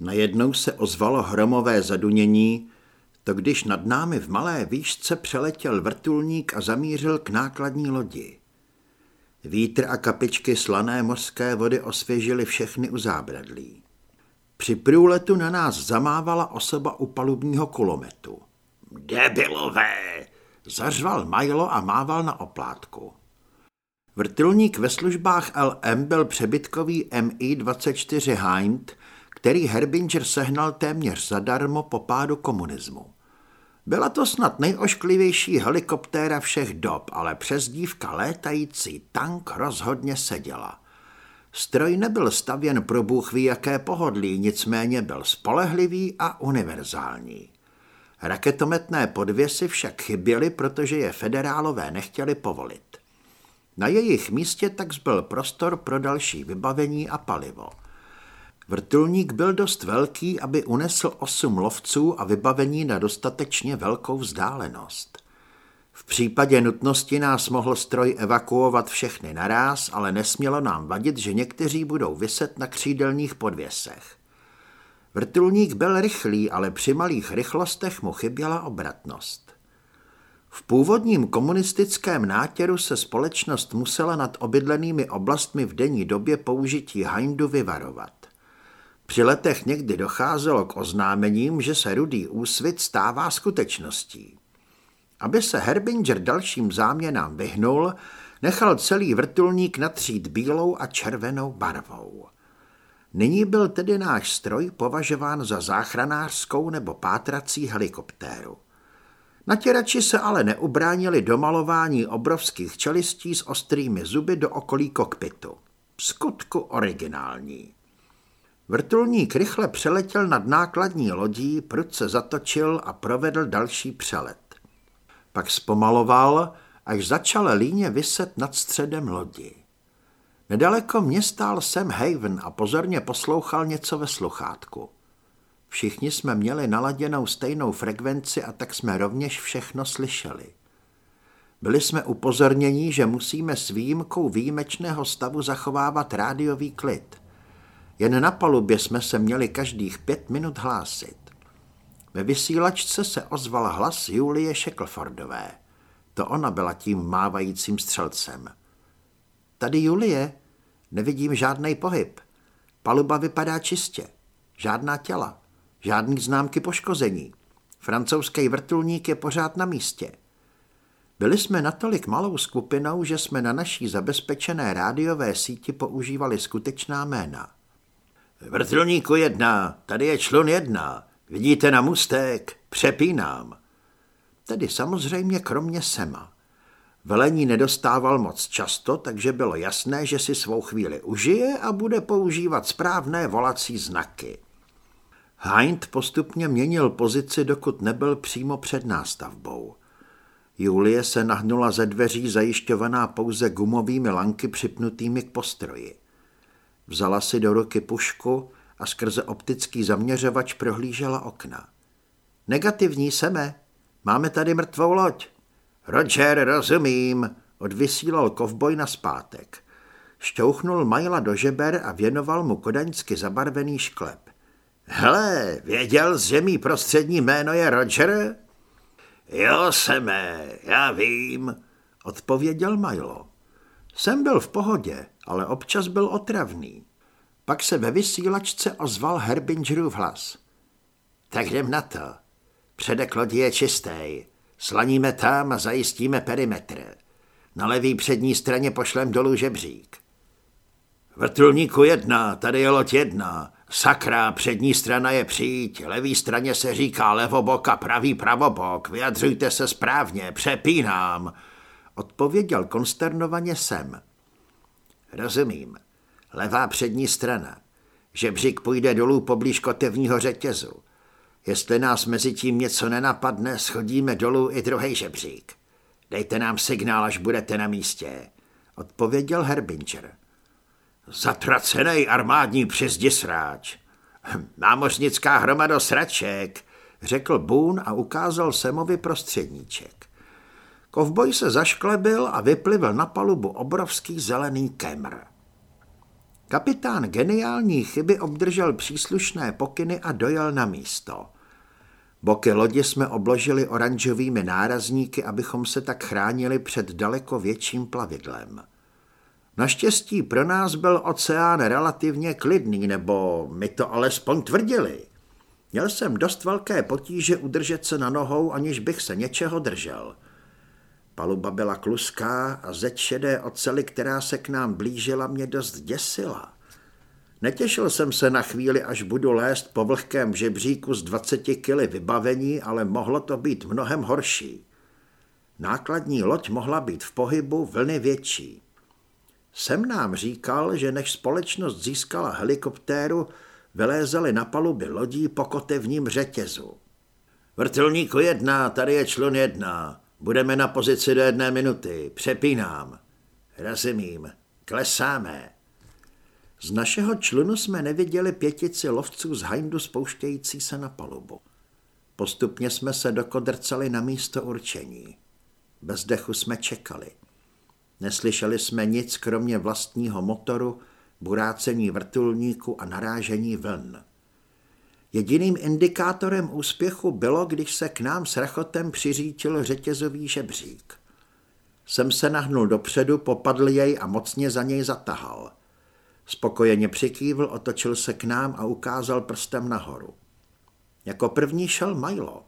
Najednou se ozvalo hromové zadunění, to když nad námi v malé výšce přeletěl vrtulník a zamířil k nákladní lodi. Vítr a kapičky slané mořské vody osvěžily všechny u zábradlí. Při průletu na nás zamávala osoba u palubního kulometu. Debilové! Zařval Milo a mával na oplátku. Vrtulník ve službách LM byl přebytkový MI-24 Hind, který Herbinger sehnal téměř zadarmo po pádu komunismu. Byla to snad nejošklivější helikoptéra všech dob, ale přezdívka létající tank rozhodně seděla. Stroj nebyl stavěn pro bůh ví jaké pohodlí, nicméně byl spolehlivý a univerzální. Raketometné podvěsy však chyběly, protože je federálové nechtěli povolit. Na jejich místě tak zbyl prostor pro další vybavení a palivo. Vrtulník byl dost velký, aby unesl osm lovců a vybavení na dostatečně velkou vzdálenost. V případě nutnosti nás mohl stroj evakuovat všechny naráz, ale nesmělo nám vadit, že někteří budou vyset na křídelních podvěsech. Vrtulník byl rychlý, ale při malých rychlostech mu chyběla obratnost. V původním komunistickém nátěru se společnost musela nad obydlenými oblastmi v denní době použití Hindu vyvarovat. Při letech někdy docházelo k oznámením, že se rudý úsvit stává skutečností. Aby se Herbinger dalším záměnám vyhnul, nechal celý vrtulník natřít bílou a červenou barvou. Nyní byl tedy náš stroj považován za záchranářskou nebo pátrací helikoptéru. Natěrači se ale neubránili domalování obrovských čelistí s ostrými zuby do okolí kokpitu. Skutku originální. Vrtulník rychle přeletěl nad nákladní lodí, prudce zatočil a provedl další přelet. Pak zpomaloval, až začal líně vyset nad středem lodi. Nedaleko mě stál Sam Haven a pozorně poslouchal něco ve sluchátku. Všichni jsme měli naladěnou stejnou frekvenci a tak jsme rovněž všechno slyšeli. Byli jsme upozorněni, že musíme s výjimkou výjimečného stavu zachovávat rádiový klid. Jen na palubě jsme se měli každých pět minut hlásit. Ve vysílačce se ozval hlas Julie Shacklefordové. To ona byla tím mávajícím střelcem. Tady Julie, nevidím žádný pohyb. Paluba vypadá čistě. Žádná těla. Žádný známky poškození. Francouzský vrtulník je pořád na místě. Byli jsme natolik malou skupinou, že jsme na naší zabezpečené rádiové síti používali skutečná jména. Vrtulníku jedna, tady je člun jedna, vidíte na mustek, přepínám. Tedy samozřejmě kromě Sema. Velení nedostával moc často, takže bylo jasné, že si svou chvíli užije a bude používat správné volací znaky. Hind postupně měnil pozici, dokud nebyl přímo před nástavbou. Julie se nahnula ze dveří zajišťovaná pouze gumovými lanky připnutými k postroji. Vzala si do ruky pušku a skrze optický zaměřovač prohlížela okna. Negativní seme, máme tady mrtvou loď. Roger, rozumím, odvysílal kovboj na zpátek. Šťouchnul Majla do žeber a věnoval mu kodaňsky zabarvený šklep. Hele, věděl jsi, že mý prostřední jméno je Roger? Jo, Seme, já vím, odpověděl Milo. Jsem byl v pohodě, ale občas byl otravný. Pak se ve vysílačce ozval Herbingerův hlas. Tak jdem na to. Předek lodi je čistý. Slaníme tam a zajistíme perimetr. Na levý přední straně pošlem dolů žebřík. Vrtulníku jedna, tady je loď jedna. Sakra, přední strana je přijď, levý straně se říká levobok a pravý pravobok. Vyjadřujte se správně, přepínám. Odpověděl konsternovaně sem. Rozumím. Levá přední strana. Žebřík půjde dolů poblíž kotevního řetězu. Jestli nás mezi tím něco nenapadne, schodíme dolů i druhý žebřík. Dejte nám signál, až budete na místě. Odpověděl Herbinger. Zatracený armádní přezdisráč. Námořnická hromado sraček, řekl Boone a ukázal Semovi prostředníček. Kovboj se zašklebil a vyplivil na palubu obrovský zelený kemr. Kapitán geniální chyby obdržel příslušné pokyny a dojel na místo. Boky lodi jsme obložili oranžovými nárazníky, abychom se tak chránili před daleko větším plavidlem. Naštěstí pro nás byl oceán relativně klidný, nebo mi to alespoň tvrdili. Měl jsem dost velké potíže udržet se na nohou, aniž bych se něčeho držel. Paluba byla kluská a zeď šedé ocely, která se k nám blížila, mě dost děsila. Netěšil jsem se na chvíli, až budu lézt po vlhkém žebříku z 20 kily vybavení, ale mohlo to být mnohem horší. Nákladní loď mohla být v pohybu vlny větší. Sem nám říkal, že než společnost získala helikoptéru, vylézali na paluby lodí po kotevním řetězu. Vrtulníku jedna, tady je člun jedna. Budeme na pozici do jedné minuty. Přepínám. Rozumím. Klesáme. Z našeho člunu jsme neviděli pětici lovců z Hindu spouštějící se na palubu. Postupně jsme se dokodrcali na místo určení. Bez dechu jsme čekali. Neslyšeli jsme nic kromě vlastního motoru, burácení vrtulníku a narážení vln. Jediným indikátorem úspěchu bylo, když se k nám s rachotem přiřítil řetězový žebřík. Jsem se nahnul dopředu, popadl jej a mocně za něj zatahal. Spokojeně přikývl, otočil se k nám a ukázal prstem nahoru. Jako první šel Milo.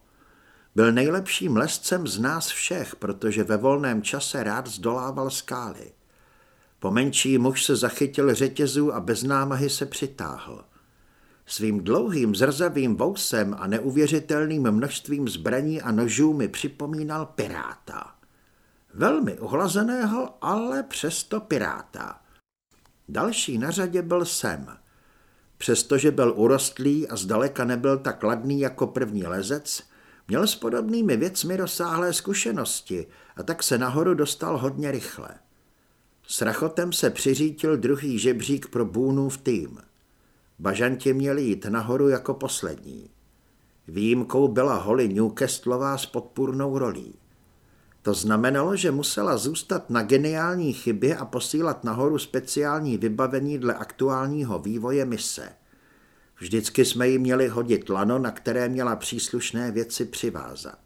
Byl nejlepším lescem z nás všech, protože ve volném čase rád zdolával skály. Pomenší muž se zachytil řetězů a bez námahy se přitáhl. Svým dlouhým zrzavým vousem a neuvěřitelným množstvím zbraní a nožů mi připomínal piráta. Velmi uhlazeného, ale přesto piráta. Další na řadě byl Sem. Přestože byl urostlý a zdaleka nebyl tak ladný jako první lezec, měl s podobnými věcmi rozsáhlé zkušenosti a tak se nahoru dostal hodně rychle. S rachotem se přiřítil druhý žebřík pro Bůnův tým. Bažanti měli jít nahoru jako poslední. Výjimkou byla Holly Newcastlová s podpůrnou rolí. To znamenalo, že musela zůstat na geniální chybě a posílat nahoru speciální vybavení dle aktuálního vývoje mise. Vždycky jsme jí měli hodit lano, na které měla příslušné věci přivázat.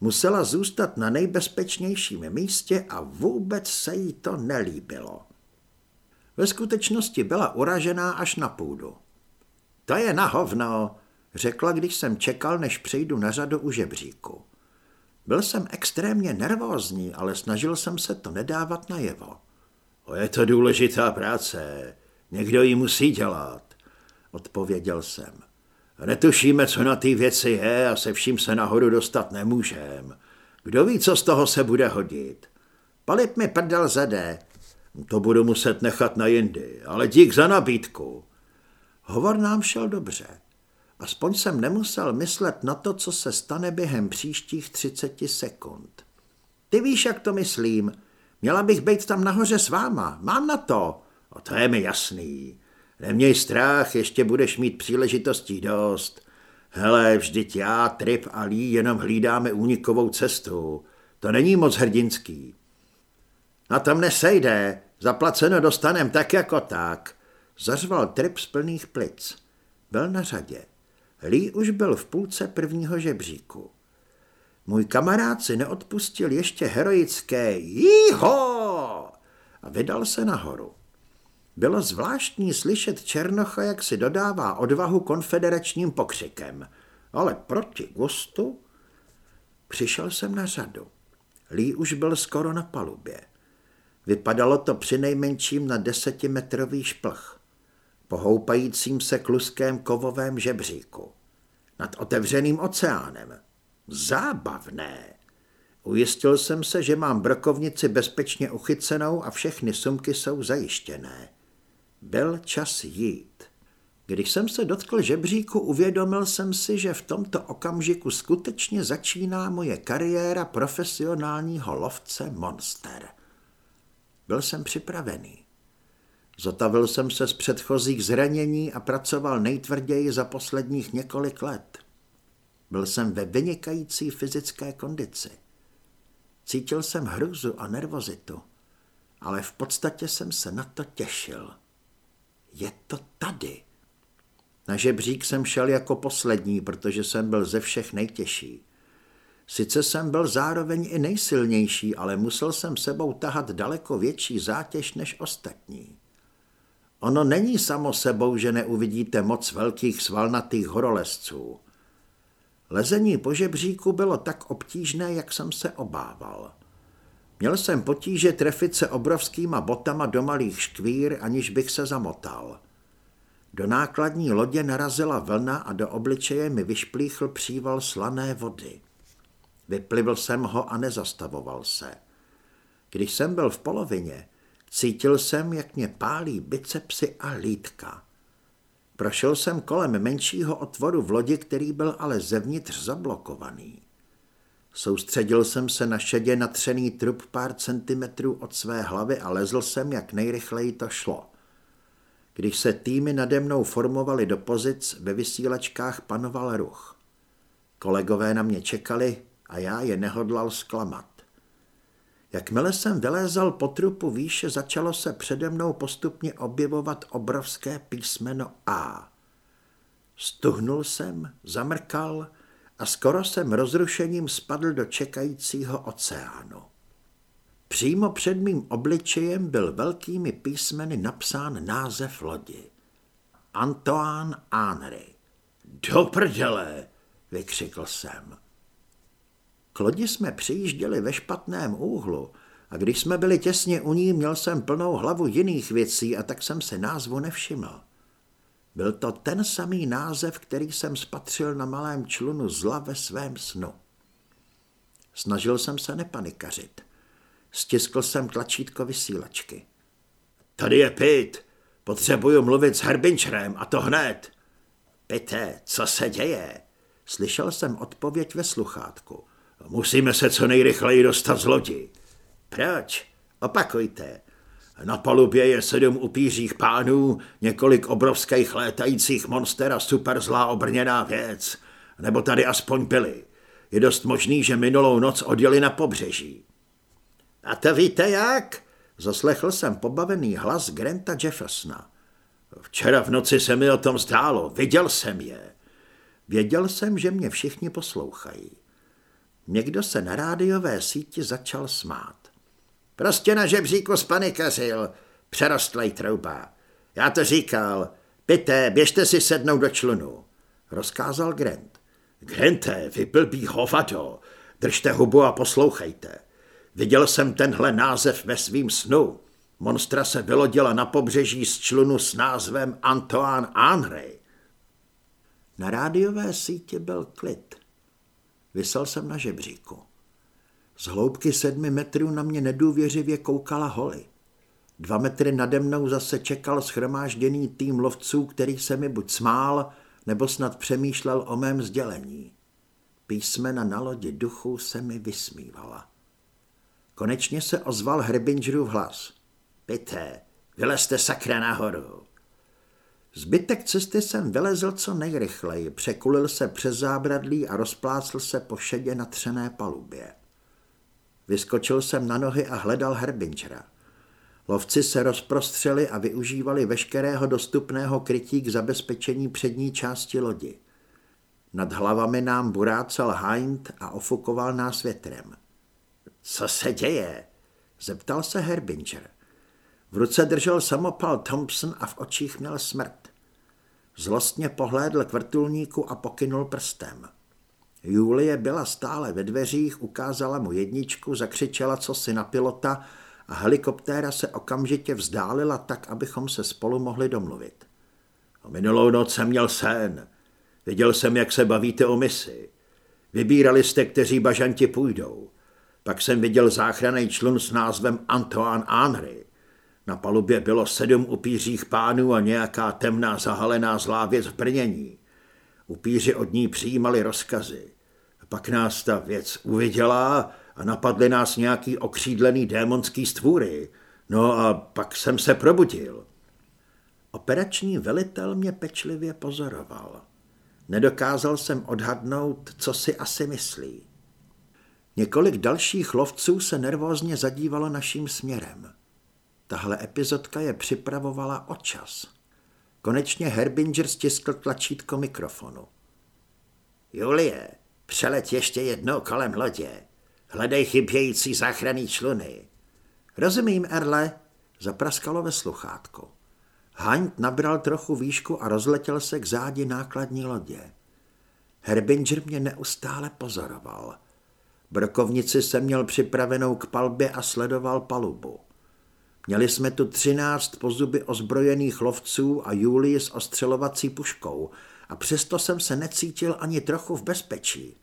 Musela zůstat na nejbezpečnějším místě a vůbec se jí to nelíbilo. Ve skutečnosti byla uražená až na půdu. To je na hovno, řekla, když jsem čekal, než přejdu na řadu u žebříku. Byl jsem extrémně nervózní, ale snažil jsem se to nedávat najevo. O je to důležitá práce, někdo ji musí dělat, odpověděl jsem. Netušíme, co na té věci je a se vším se nahoru dostat nemůžem. Kdo ví, co z toho se bude hodit? Palit mi prdel zede. To budu muset nechat na jindy, ale dík za nabídku. Hovor nám šel dobře. Aspoň jsem nemusel myslet na to, co se stane během příštích 30 sekund. Ty víš, jak to myslím. Měla bych být tam nahoře s váma. Mám na to. O to je mi jasný. Neměj strach, ještě budeš mít příležitostí dost. Hele, vždyť já, Trip a Lee jenom hlídáme únikovou cestu. To není moc hrdinský. Na tom nesejde, zaplaceno dostanem tak jako tak. Zařval Trip z plných plic. Byl na řadě. Lee už byl v půlce prvního žebříku. Můj kamarád si neodpustil ještě heroické jího a vydal se nahoru. Bylo zvláštní slyšet Černocha, jak si dodává odvahu konfederačním pokřikem. Ale proti gustu? Přišel jsem na řadu. Lee už byl skoro na palubě. Vypadalo to při nejmenším na desetimetrový šplch, pohoupajícím se kluském kovovém žebříku. Nad otevřeným oceánem. Zábavné. Ujistil jsem se, že mám brokovnici bezpečně uchycenou a všechny sumky jsou zajištěné. Byl čas jít. Když jsem se dotkl žebříku, uvědomil jsem si, že v tomto okamžiku skutečně začíná moje kariéra profesionálního lovce monster. Byl jsem připravený. Zotavil jsem se z předchozích zranění a pracoval nejtvrději za posledních několik let. Byl jsem ve vynikající fyzické kondici. Cítil jsem hruzu a nervozitu, ale v podstatě jsem se na to těšil. Je to tady. Na žebřík jsem šel jako poslední, protože jsem byl ze všech nejtěžší. Sice jsem byl zároveň i nejsilnější, ale musel jsem sebou tahat daleko větší zátěž než ostatní. Ono není samo sebou, že neuvidíte moc velkých svalnatých horolezců. Lezení po žebříku bylo tak obtížné, jak jsem se obával. Měl jsem potíže trefit se obrovskýma botama do malých škvír, aniž bych se zamotal. Do nákladní lodě narazila vlna a do obličeje mi vyšplíchl příval slané vody. Vyplivl jsem ho a nezastavoval se. Když jsem byl v polovině, cítil jsem, jak mě pálí bicepsy a lítka. Prošel jsem kolem menšího otvoru v lodi, který byl ale zevnitř zablokovaný. Soustředil jsem se na šedě natřený trup pár centimetrů od své hlavy a lezl jsem, jak nejrychleji to šlo. Když se týmy nade mnou formovaly do pozic, ve vysílačkách panoval ruch. Kolegové na mě čekali a já je nehodlal zklamat. Jakmile jsem vylézal po trupu výše, začalo se přede mnou postupně objevovat obrovské písmeno A. Stuhnul jsem, zamrkal a skoro jsem rozrušením spadl do čekajícího oceánu. Přímo před mým obličejem byl velkými písmeny napsán název lodi. Antoine Henry. Do prdele, vykřikl jsem. K lodi jsme přijížděli ve špatném úhlu a když jsme byli těsně u ní, měl jsem plnou hlavu jiných věcí a tak jsem se názvu nevšiml. Byl to ten samý název, který jsem spatřil na malém člunu zla ve svém snu. Snažil jsem se nepanikařit. Stiskl jsem tlačítko vysílačky. Tady je Pit. Potřebuju mluvit s Herbinčerem a to hned. Pite, co se děje? Slyšel jsem odpověď ve sluchátku. Musíme se co nejrychleji dostat z lodi. Proč? Opakujte. Na palubě je sedm upířích pánů, několik obrovských létajících monster a super zlá obrněná věc. Nebo tady aspoň byli. Je dost možný, že minulou noc odjeli na pobřeží. A to víte jak? Zaslechl jsem pobavený hlas Granta Jeffersona. Včera v noci se mi o tom zdálo, viděl jsem je. Věděl jsem, že mě všichni poslouchají. Někdo se na rádiové síti začal smát. Prostě na žebříku spanikařil, přerostlej trouba. Já to říkal, pité, běžte si sednout do člunu, rozkázal Grant. Grante, vy blbý hovado, držte hubu a poslouchejte. Viděl jsem tenhle název ve svým snu. Monstra se vylodila na pobřeží z člunu s názvem Antoine Henry. Na rádiové sítě byl klid. Vysel jsem na žebříku. Z hloubky sedmi metrů na mě nedůvěřivě koukala holy. Dva metry nade mnou zase čekal schromážděný tým lovců, který se mi buď smál, nebo snad přemýšlel o mém sdělení. Písmena na lodi duchu se mi vysmívala. Konečně se ozval Herbingerův hlas. Pité, vylezte sakra nahoru. Zbytek cesty jsem vylezl co nejrychleji, překulil se přes zábradlí a rozplácl se po šedě natřené palubě. Vyskočil jsem na nohy a hledal Herbingera. Lovci se rozprostřeli a využívali veškerého dostupného krytí k zabezpečení přední části lodi. Nad hlavami nám burácel Hind a ofukoval nás větrem. Co se děje? Zeptal se Herbinger. V ruce držel samopal Thompson a v očích měl smrt. Zlostně pohlédl k vrtulníku a pokynul prstem. Julie byla stále ve dveřích, ukázala mu jedničku, zakřičela co si na pilota a helikoptéra se okamžitě vzdálila tak, abychom se spolu mohli domluvit. Minulou noc jsem měl sen. Viděl jsem, jak se bavíte o misi. Vybírali jste, kteří bažanti půjdou. Pak jsem viděl záchranný člun s názvem Antoine Henry. Na palubě bylo sedm upířích pánů a nějaká temná zahalená zlá věc v brnění. Upíři od ní přijímali rozkazy. Pak nás ta věc uviděla a napadly nás nějaký okřídlený démonský stvůry. No a pak jsem se probudil. Operační velitel mě pečlivě pozoroval. Nedokázal jsem odhadnout, co si asi myslí. Několik dalších lovců se nervózně zadívalo naším směrem. Tahle epizodka je připravovala o čas. Konečně Herbinger stiskl tlačítko mikrofonu. Julie, přeleď ještě jednou kolem lodě. Hledej chybějící záchranný čluny. Rozumím, Erle, zapraskalo ve sluchátko. Haňt nabral trochu výšku a rozletěl se k zádi nákladní lodě. Herbinger mě neustále pozoroval. Brokovnici jsem měl připravenou k palbě a sledoval palubu. Měli jsme tu třináct pozuby ozbrojených lovců a Julii s ostřelovací puškou a přesto jsem se necítil ani trochu v bezpečí.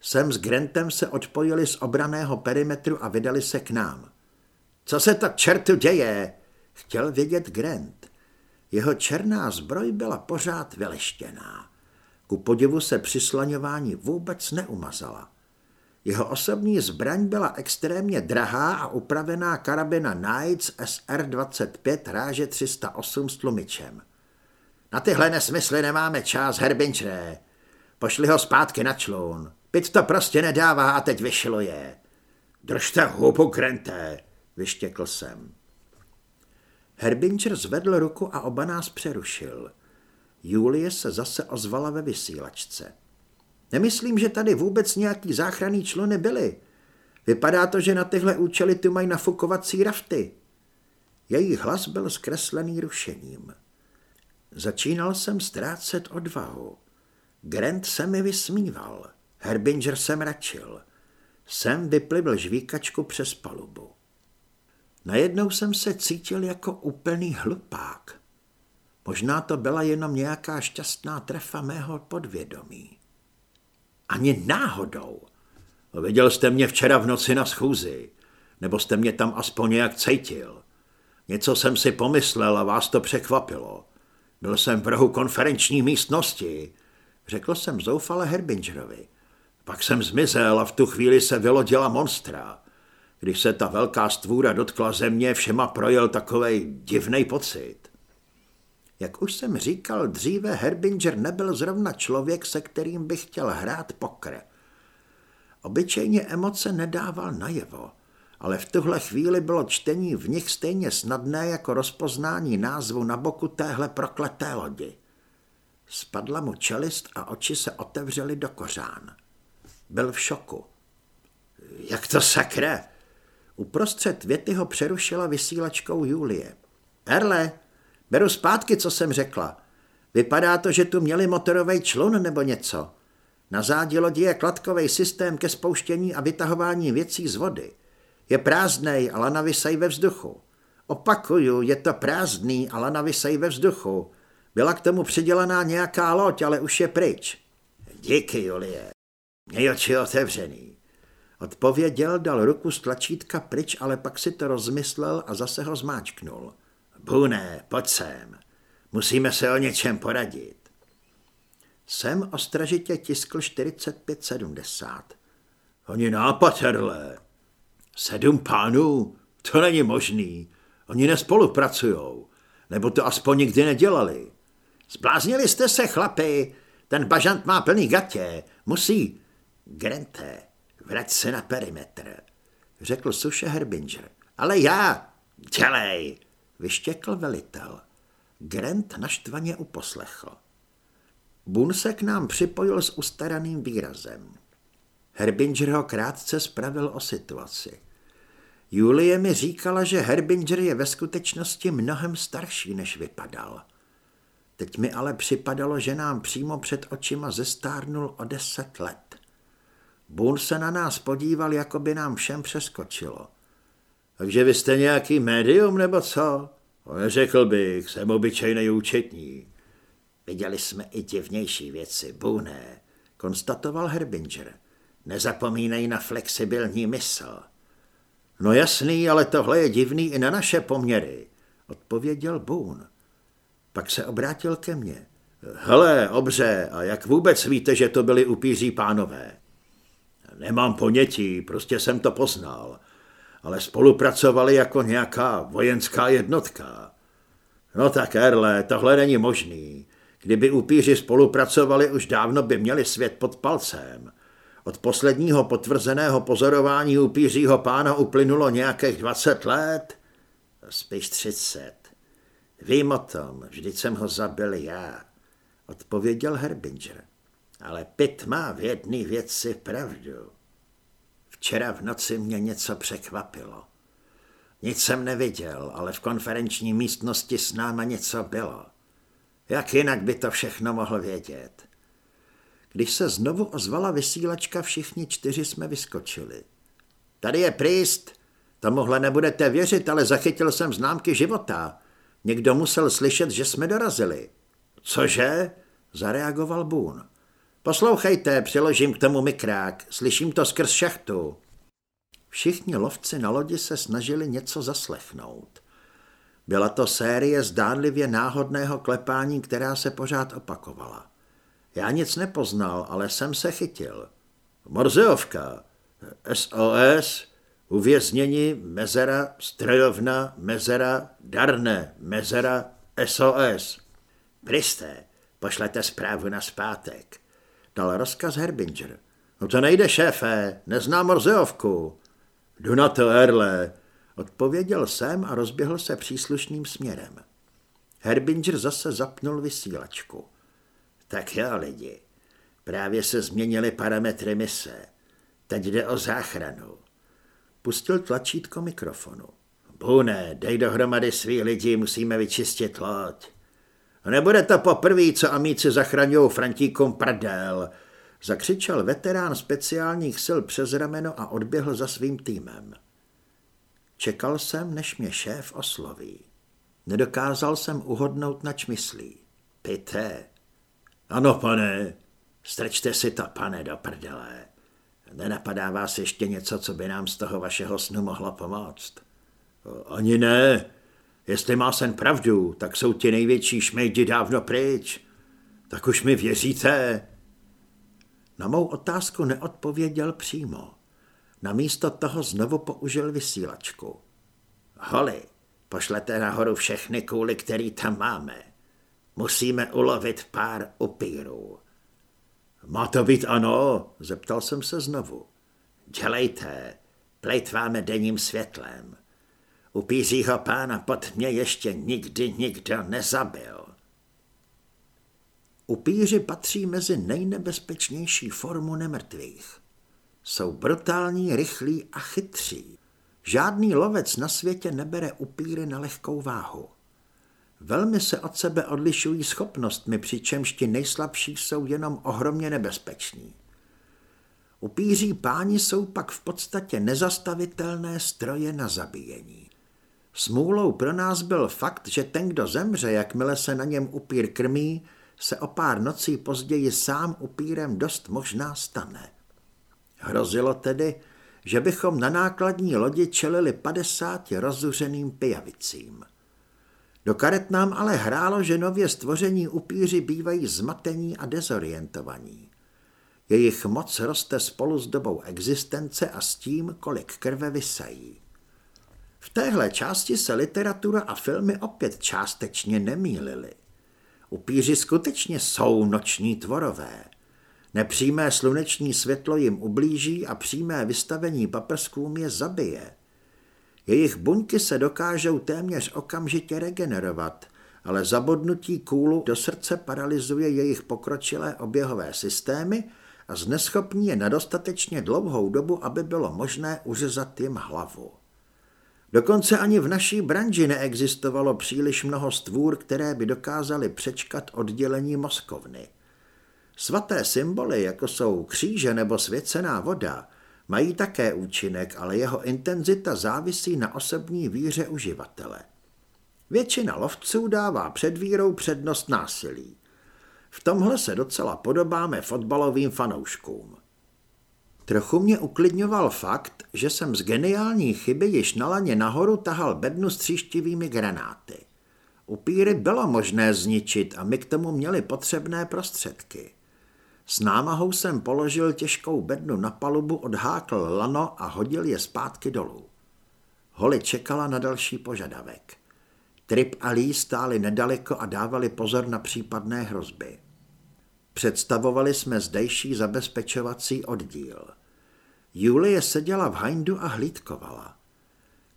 Sem s Grantem se odpojili z obraného perimetru a vydali se k nám. Co se tak čertu děje? Chtěl vědět Grant. Jeho černá zbroj byla pořád vyleštěná. Ku podivu se při slaňování vůbec neumazala. Jeho osobní zbraň byla extrémně drahá a upravená karabina Knights SR-25 ráže 308 s tlumičem. Na tyhle nesmysly nemáme čas, Herbinčré. Pošli ho zpátky na člun. Pit to prostě nedává a teď vyšiluje. Držte hubu, Grente, vyštěkl jsem. Herbinčer zvedl ruku a oba nás přerušil. Julie se zase ozvala ve vysílačce. Nemyslím, že tady vůbec nějaký záchranný člony byly. Vypadá to, že na tyhle účely tu mají nafukovací rafty. Její hlas byl zkreslený rušením. Začínal jsem ztrácet odvahu. Grant se mi vysmíval. Herbinger se mračil. Sem vyplivl žvíkačku přes palubu. Najednou jsem se cítil jako úplný hlupák. Možná to byla jenom nějaká šťastná trefa mého podvědomí. Ani náhodou. Viděl jste mě včera v noci na schůzi, nebo jste mě tam aspoň nějak cítil. Něco jsem si pomyslel a vás to překvapilo. Byl jsem v rohu konferenční místnosti, řekl jsem zoufale Herbingerovi. Pak jsem zmizel a v tu chvíli se vylodila monstra. Když se ta velká stvůra dotkla země, všema projel takovej divný pocit. Jak už jsem říkal dříve, Herbinger nebyl zrovna člověk, se kterým bych chtěl hrát pokr. Obyčejně emoce nedával najevo, ale v tuhle chvíli bylo čtení v nich stejně snadné jako rozpoznání názvu na boku téhle prokleté lodi. Spadla mu čelist a oči se otevřely do kořán. Byl v šoku. Jak to sakre? Uprostřed věty ho přerušila vysílačkou Julie. Erle, Beru zpátky, co jsem řekla. Vypadá to, že tu měli motorový člun nebo něco. Na zádi lodi je kladkový systém ke spouštění a vytahování věcí z vody. Je prázdnej a lana vysají ve vzduchu. Opakuju, je to prázdný a lana vysají ve vzduchu. Byla k tomu přidělaná nějaká loď, ale už je pryč. Díky, Julie. Měj oči otevřený. Odpověděl, dal ruku z tlačítka pryč, ale pak si to rozmyslel a zase ho zmáčknul. Bune, pojď sem. Musíme se o něčem poradit. Sem ostražitě tiskl 4570. Oni nápad, Herle. Sedm pánů? To není možný. Oni nespolupracujou. Nebo to aspoň nikdy nedělali. Zbláznili jste se, chlapi. Ten bažant má plný gatě. Musí... Grente, vrať se na perimetr, řekl suše Herbinger. Ale já... Dělej, vyštěkl velitel. Grant naštvaně uposlechl. Bun se k nám připojil s ustaraným výrazem. Herbinger ho krátce spravil o situaci. Julie mi říkala, že Herbinger je ve skutečnosti mnohem starší, než vypadal. Teď mi ale připadalo, že nám přímo před očima zestárnul o deset let. Bun se na nás podíval, jako by nám všem přeskočilo. Takže vy jste nějaký médium nebo co? Neřekl bych, jsem obyčejný účetní. Viděli jsme i divnější věci, Bune, konstatoval Herbinger. Nezapomínej na flexibilní mysl. No jasný, ale tohle je divný i na naše poměry, odpověděl Boone. Pak se obrátil ke mně. Hele, obře, a jak vůbec víte, že to byli upíří pánové? Nemám ponětí, prostě jsem to poznal ale spolupracovali jako nějaká vojenská jednotka. No tak, Erle, tohle není možný. Kdyby upíři spolupracovali, už dávno by měli svět pod palcem. Od posledního potvrzeného pozorování upířího pána uplynulo nějakých 20 let, spíš 30. Vím o tom, vždyť jsem ho zabil já, odpověděl Herbinger. Ale Pitt má v jedné věci pravdu. Včera v noci mě něco překvapilo. Nic jsem neviděl, ale v konferenční místnosti s náma něco bylo. Jak jinak by to všechno mohl vědět? Když se znovu ozvala vysílačka, všichni čtyři jsme vyskočili. Tady je Priest. Tomuhle nebudete věřit, ale zachytil jsem známky života. Někdo musel slyšet, že jsme dorazili. Cože? Zareagoval Boone. Poslouchejte, přiložím k tomu mikrák. Slyším to skrz šachtu. Všichni lovci na lodi se snažili něco zaslechnout. Byla to série zdánlivě náhodného klepání, která se pořád opakovala. Já nic nepoznal, ale jsem se chytil. Morzeovka, SOS, uvěznění, mezera, strojovna, mezera, darne, mezera, SOS. Priste, pošlete zprávu na zpátek. Dal rozkaz Herbinger. No to nejde, šéfe, neznám Morzeovku. Jdu na to, Erle, odpověděl jsem a rozběhl se příslušným směrem. Herbinger zase zapnul vysílačku. Tak jo, lidi, právě se změnily parametry mise. Teď jde o záchranu. Pustil tlačítko mikrofonu. Bune, dej dohromady svý lidi, musíme vyčistit loď. Nebude to poprvé, co amíci zachraňují Frantíkům prdel, zakřičel veterán speciálních sil přes rameno a odběhl za svým týmem. Čekal jsem, než mě šéf osloví. Nedokázal jsem uhodnout, nač myslí. Pité. Ano, pane. Strčte si to, pane, do prdele. Nenapadá vás ještě něco, co by nám z toho vašeho snu mohlo pomoct? Ani ne. Jestli má sen pravdu, tak jsou ti největší šmejdi dávno pryč. Tak už mi věříte? Na mou otázku neodpověděl přímo. Namísto toho znovu použil vysílačku. Holi, pošlete nahoru všechny kůly, který tam máme. Musíme ulovit pár upírů. Má to být ano? Zeptal jsem se znovu. Dělejte, plejtváme denním světlem. Upířího pána pod mě ještě nikdy nikdo nezabil. Upíři patří mezi nejnebezpečnější formu nemrtvých. Jsou brutální, rychlí a chytří. Žádný lovec na světě nebere upíry na lehkou váhu. Velmi se od sebe odlišují schopnostmi, přičemž ti nejslabší jsou jenom ohromně nebezpeční. Upíří páni jsou pak v podstatě nezastavitelné stroje na zabíjení. Smůlou pro nás byl fakt, že ten, kdo zemře, jakmile se na něm upír krmí, se o pár nocí později sám upírem dost možná stane. Hrozilo tedy, že bychom na nákladní lodi čelili 50 rozuřeným pijavicím. Do karet nám ale hrálo, že nově stvoření upíři bývají zmatení a dezorientovaní. Jejich moc roste spolu s dobou existence a s tím, kolik krve vysají. V téhle části se literatura a filmy opět částečně nemýlily. Upíři skutečně jsou noční tvorové. Nepřímé sluneční světlo jim ublíží a přímé vystavení paprskům je zabije. Jejich buňky se dokážou téměř okamžitě regenerovat, ale zabodnutí kůlu do srdce paralyzuje jejich pokročilé oběhové systémy a zneschopní je na dostatečně dlouhou dobu, aby bylo možné uřezat jim hlavu. Dokonce ani v naší branži neexistovalo příliš mnoho stvůr, které by dokázaly přečkat oddělení mozkovny. Svaté symboly, jako jsou kříže nebo svěcená voda, mají také účinek, ale jeho intenzita závisí na osobní víře uživatele. Většina lovců dává před vírou přednost násilí. V tomhle se docela podobáme fotbalovým fanouškům. Trochu mě uklidňoval fakt, že jsem z geniální chyby již na laně nahoru tahal bednu s tříštivými granáty. Upíry bylo možné zničit a my k tomu měli potřebné prostředky. S námahou jsem položil těžkou bednu na palubu, odhákl lano a hodil je zpátky dolů. Holly čekala na další požadavek. Trip a Lee stáli nedaleko a dávali pozor na případné hrozby. Představovali jsme zdejší zabezpečovací oddíl. Julie seděla v hajndu a hlídkovala.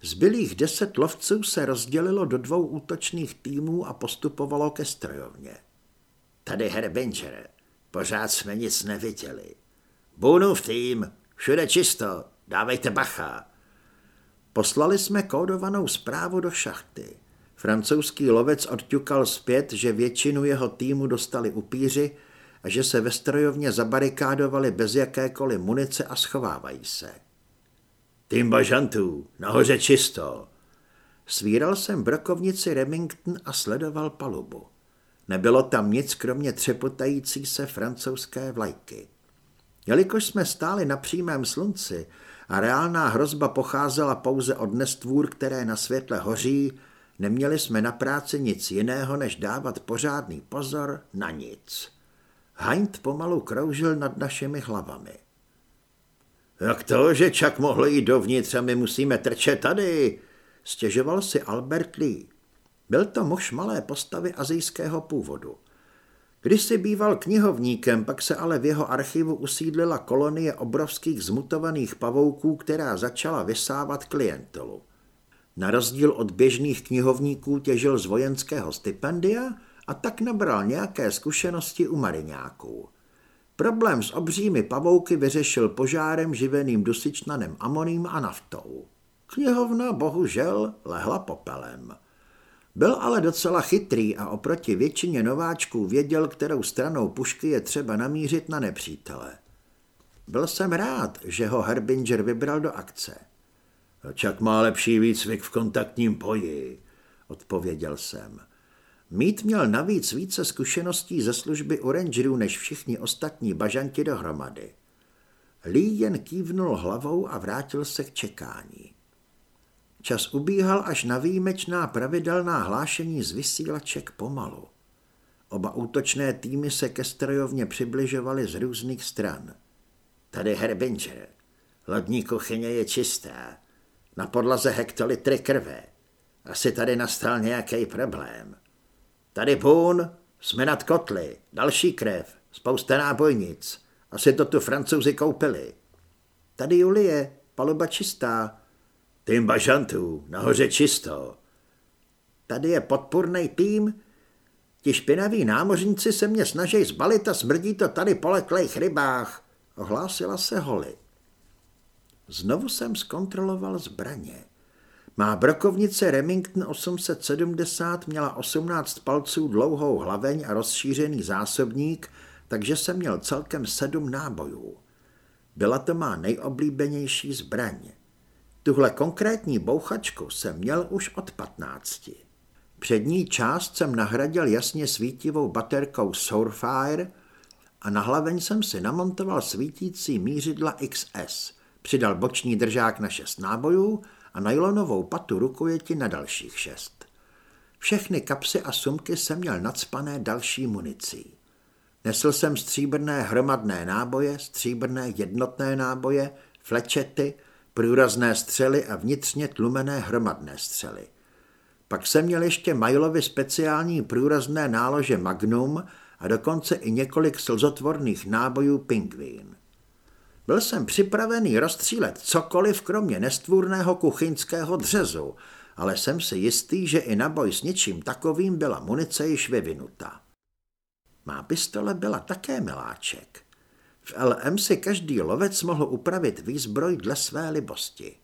Zbylých deset lovců se rozdělilo do dvou útočných týmů a postupovalo ke strojovně. Tady Herbinger, pořád jsme nic neviděli. Boonův tým, všude čisto, dávejte bacha. Poslali jsme kódovanou zprávu do šachty. Francouzský lovec odťukal zpět, že většinu jeho týmu dostali upíři a že se ve strojovně zabarikádovali bez jakékoliv munice a schovávají se. Tým bažantů, nahoře čisto. Svíral jsem brokovnici Remington a sledoval palubu. Nebylo tam nic kromě třepotající se francouzské vlajky. Jelikož jsme stáli na přímém slunci a reálná hrozba pocházela pouze od nestvůr, které na světle hoří, neměli jsme na práci nic jiného, než dávat pořádný pozor na nic. Hind pomalu kroužil nad našimi hlavami. Jak to, že Čak mohl jít dovnitř a my musíme trčet tady? Stěžoval si Albert Lee. Byl to muž malé postavy azijského původu. Když si býval knihovníkem, pak se ale v jeho archivu usídlila kolonie obrovských zmutovaných pavouků, která začala vysávat klientelu. Na rozdíl od běžných knihovníků těžil z vojenského stipendia a tak nabral nějaké zkušenosti u mariňáků. Problém s obřími pavouky vyřešil požárem živeným dusičnanem amoním a naftou. Knihovna bohužel lehla popelem. Byl ale docela chytrý a oproti většině nováčků věděl, kterou stranou pušky je třeba namířit na nepřítele. Byl jsem rád, že ho Herbinger vybral do akce. Čak má lepší výcvik v kontaktním boji, odpověděl jsem. Mít měl navíc více zkušeností ze služby u rangerů než všichni ostatní bažanti dohromady. Lee jen kývnul hlavou a vrátil se k čekání. Čas ubíhal až na výjimečná pravidelná hlášení z vysílaček pomalu. Oba útočné týmy se ke strojovně přibližovaly z různých stran. Tady Herbinger. Lodní kuchyně je čistá. Na podlaze hektolitry krve. Asi tady nastal nějaký problém. Tady půn, jsme nad kotly, další krev, spousta nábojnic. Asi to tu francouzi koupili. Tady Julie, paluba čistá. Tým bažantů, nahoře čisto. Tady je podpůrný tým. Ti špinaví námořníci se mě snaží zbalit a smrdí to tady po leklejch rybách. Ohlásila se Holly. Znovu jsem zkontroloval zbraně. Má brokovnice Remington 870 měla 18 palců dlouhou hlaveň a rozšířený zásobník, takže jsem měl celkem sedm nábojů. Byla to má nejoblíbenější zbraň. Tuhle konkrétní bouchačku jsem měl už od 15. Přední část jsem nahradil jasně svítivou baterkou Sourfire a na hlaveň jsem si namontoval svítící mířidla XS, přidal boční držák na šest nábojů a nylonovou patu rukojeti na dalších šest. Všechny kapsy a sumky jsem měl nadspané další municí. Nesl jsem stříbrné hromadné náboje, stříbrné jednotné náboje, flečety, průrazné střely a vnitřně tlumené hromadné střely. Pak jsem měl ještě Majlovi speciální průrazné nálože Magnum a dokonce i několik slzotvorných nábojů Pingvín. Byl jsem připravený rozstřílet cokoliv kromě nestvůrného kuchyňského dřezu, ale jsem si jistý, že i na boj s něčím takovým byla munice již vyvinuta. Má pistole byla také miláček. V LM si každý lovec mohl upravit výzbroj dle své libosti.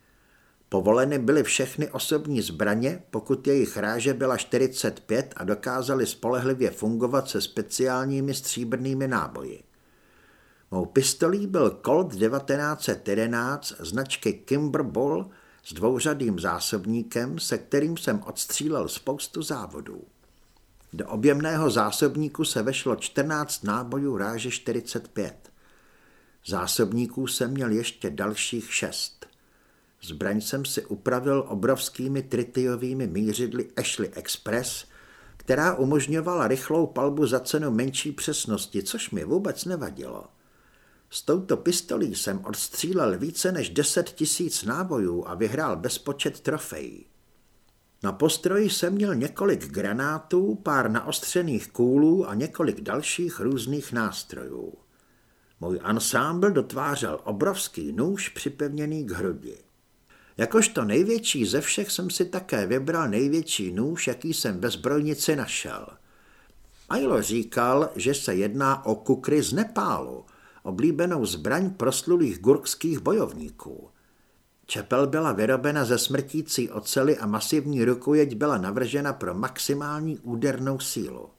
Povoleny byly všechny osobní zbraně, pokud jejich ráže byla 45 a dokázali spolehlivě fungovat se speciálními stříbrnými náboji. Mou pistolí byl Colt 1911 značky Kimber Bull s dvouřadým zásobníkem, se kterým jsem odstřílel spoustu závodů. Do objemného zásobníku se vešlo 14 nábojů ráže 45. Zásobníků jsem měl ještě dalších šest. Zbraň jsem si upravil obrovskými tritiovými mířidly Ashley Express, která umožňovala rychlou palbu za cenu menší přesnosti, což mi vůbec nevadilo. S touto pistolí jsem odstřílel více než 10 tisíc nábojů a vyhrál bezpočet trofejí. Na postroji jsem měl několik granátů, pár naostřených kůlů a několik dalších různých nástrojů. Můj ansámbl dotvářel obrovský nůž připevněný k hrudi. Jakožto největší ze všech jsem si také vybral největší nůž, jaký jsem ve zbrojnici našel. Ajlo říkal, že se jedná o kukry z Nepálu, oblíbenou zbraň proslulých gurkských bojovníků. Čepel byla vyrobena ze smrtící ocely a masivní rukojeť byla navržena pro maximální údernou sílu.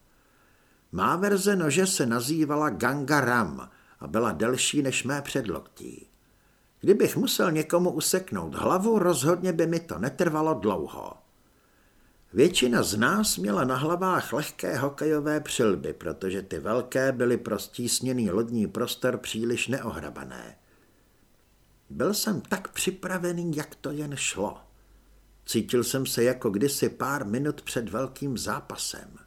Má verze nože se nazývala Ganga Ram a byla delší než mé předloktí. Kdybych musel někomu useknout hlavu, rozhodně by mi to netrvalo dlouho. Většina z nás měla na hlavách lehké hokejové přilby, protože ty velké byly pro stísněný lodní prostor příliš neohrabané. Byl jsem tak připravený, jak to jen šlo. Cítil jsem se jako kdysi pár minut před velkým zápasem.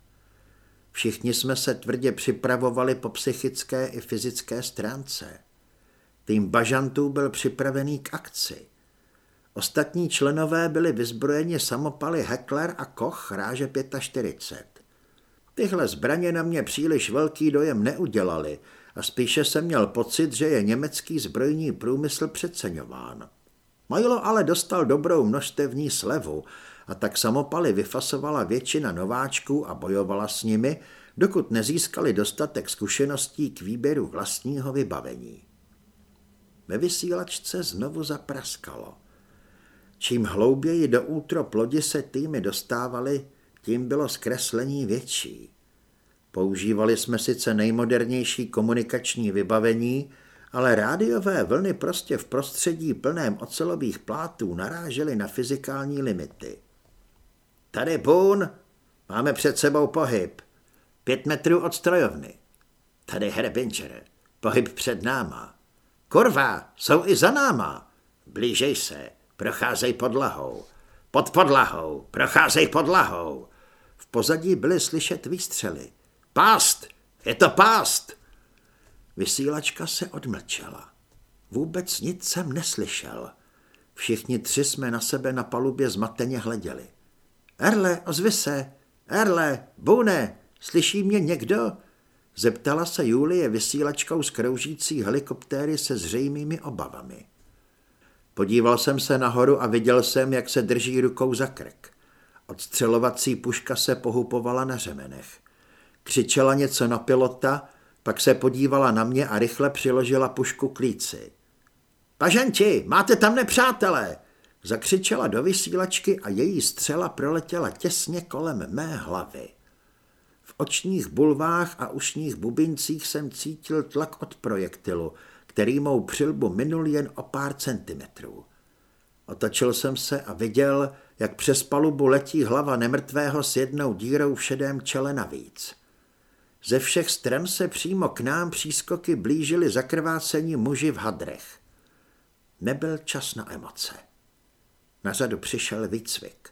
Všichni jsme se tvrdě připravovali po psychické i fyzické stránce. Tým bažantů byl připravený k akci. Ostatní členové byli vyzbrojeni samopaly Heckler a Koch ráže 45. Tyhle zbraně na mě příliš velký dojem neudělali a spíše jsem měl pocit, že je německý zbrojní průmysl přeceňován. Majlo ale dostal dobrou množstevní slevu a tak samopaly vyfasovala většina nováčků a bojovala s nimi, dokud nezískali dostatek zkušeností k výběru vlastního vybavení. Ve vysílačce znovu zapraskalo. Čím hlouběji do útrop lodi se týmy dostávali, tím bylo zkreslení větší. Používali jsme sice nejmodernější komunikační vybavení, ale rádiové vlny prostě v prostředí plném ocelových plátů narážely na fyzikální limity. Tady Boone, máme před sebou pohyb. Pět metrů od strojovny. Tady Herbinger, pohyb před náma. Kurva, jsou i za náma. Blížej se, procházej podlahou. Pod podlahou, procházej podlahou. V pozadí byly slyšet výstřely. Pást, je to pást. Vysílačka se odmlčela. Vůbec nic jsem neslyšel. Všichni tři jsme na sebe na palubě zmateně hleděli. Erle, ozvi se. Erle, Bune, slyší mě někdo? Zeptala se Julie vysílačkou z kroužící helikoptéry se zřejmými obavami. Podíval jsem se nahoru a viděl jsem, jak se drží rukou za krk. Odstřelovací puška se pohupovala na řemenech. Křičela něco na pilota, pak se podívala na mě a rychle přiložila pušku k líci. Pažanti, máte tam nepřátelé! Zakřičela do vysílačky a její střela proletěla těsně kolem mé hlavy. V očních bulvách a ušních bubincích jsem cítil tlak od projektilu, který mou přilbu minul jen o pár centimetrů. Otočil jsem se a viděl, jak přes palubu letí hlava nemrtvého s jednou dírou v šedém čele navíc. Ze všech stran se přímo k nám přískoky blížili zakrvácení muži v hadrech. Nebyl čas na emoce. Na řadu přišel výcvik.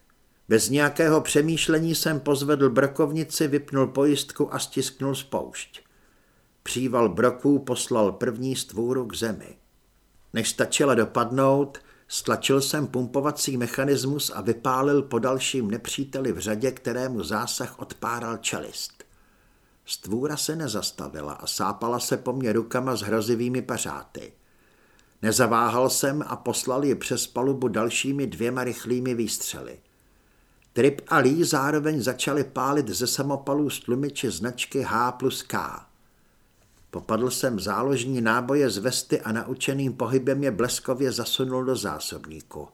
Bez nějakého přemýšlení jsem pozvedl brokovnici, vypnul pojistku a stisknul spoušť. Příval broků poslal první stvůru k zemi. Než stačila dopadnout, stlačil jsem pumpovací mechanismus a vypálil po dalším nepříteli v řadě, kterému zásah odpáral čelist. Stvůra se nezastavila a sápala se po mně rukama s hrozivými pařáty. Nezaváhal jsem a poslal ji přes palubu dalšími dvěma rychlými výstřely. Trip a Lee zároveň začali pálit ze samopalů s tlumiči značky H plus K. Popadl jsem záložní náboje z vesty a naučeným pohybem je bleskově zasunul do zásobníku.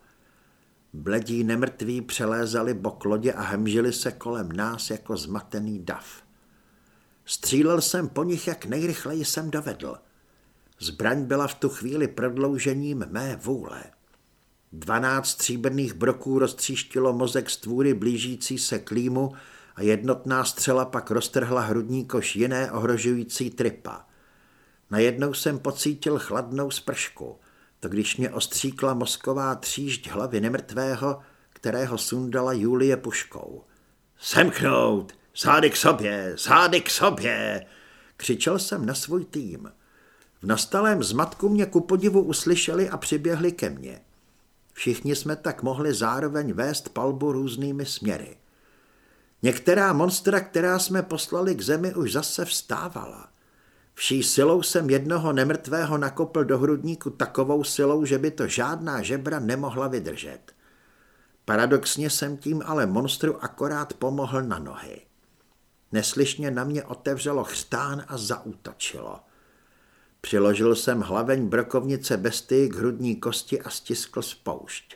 Bledí nemrtví přelézali bok lodě a hemžili se kolem nás jako zmatený dav. Střílel jsem po nich, jak nejrychleji jsem dovedl. Zbraň byla v tu chvíli prodloužením mé vůle. Dvanáct stříbrných broků roztříštilo mozek stvůry blížící se klímu a jednotná střela pak roztrhla hrudní koš jiné ohrožující tripa. Najednou jsem pocítil chladnou spršku, to když mě ostříkla mozková třížď hlavy nemrtvého, kterého sundala Julie puškou. Semknout! Zády k sobě! Zády k sobě! Křičel jsem na svůj tým. V nastalém zmatku mě ku podivu uslyšeli a přiběhli ke mně. Všichni jsme tak mohli zároveň vést palbu různými směry. Některá monstra, která jsme poslali k zemi, už zase vstávala. Vší silou jsem jednoho nemrtvého nakopl do hrudníku takovou silou, že by to žádná žebra nemohla vydržet. Paradoxně jsem tím ale monstru akorát pomohl na nohy. Neslyšně na mě otevřelo chstán a zaútočilo. Přiložil jsem hlaveň brokovnice bestii k hrudní kosti a stiskl spoušť.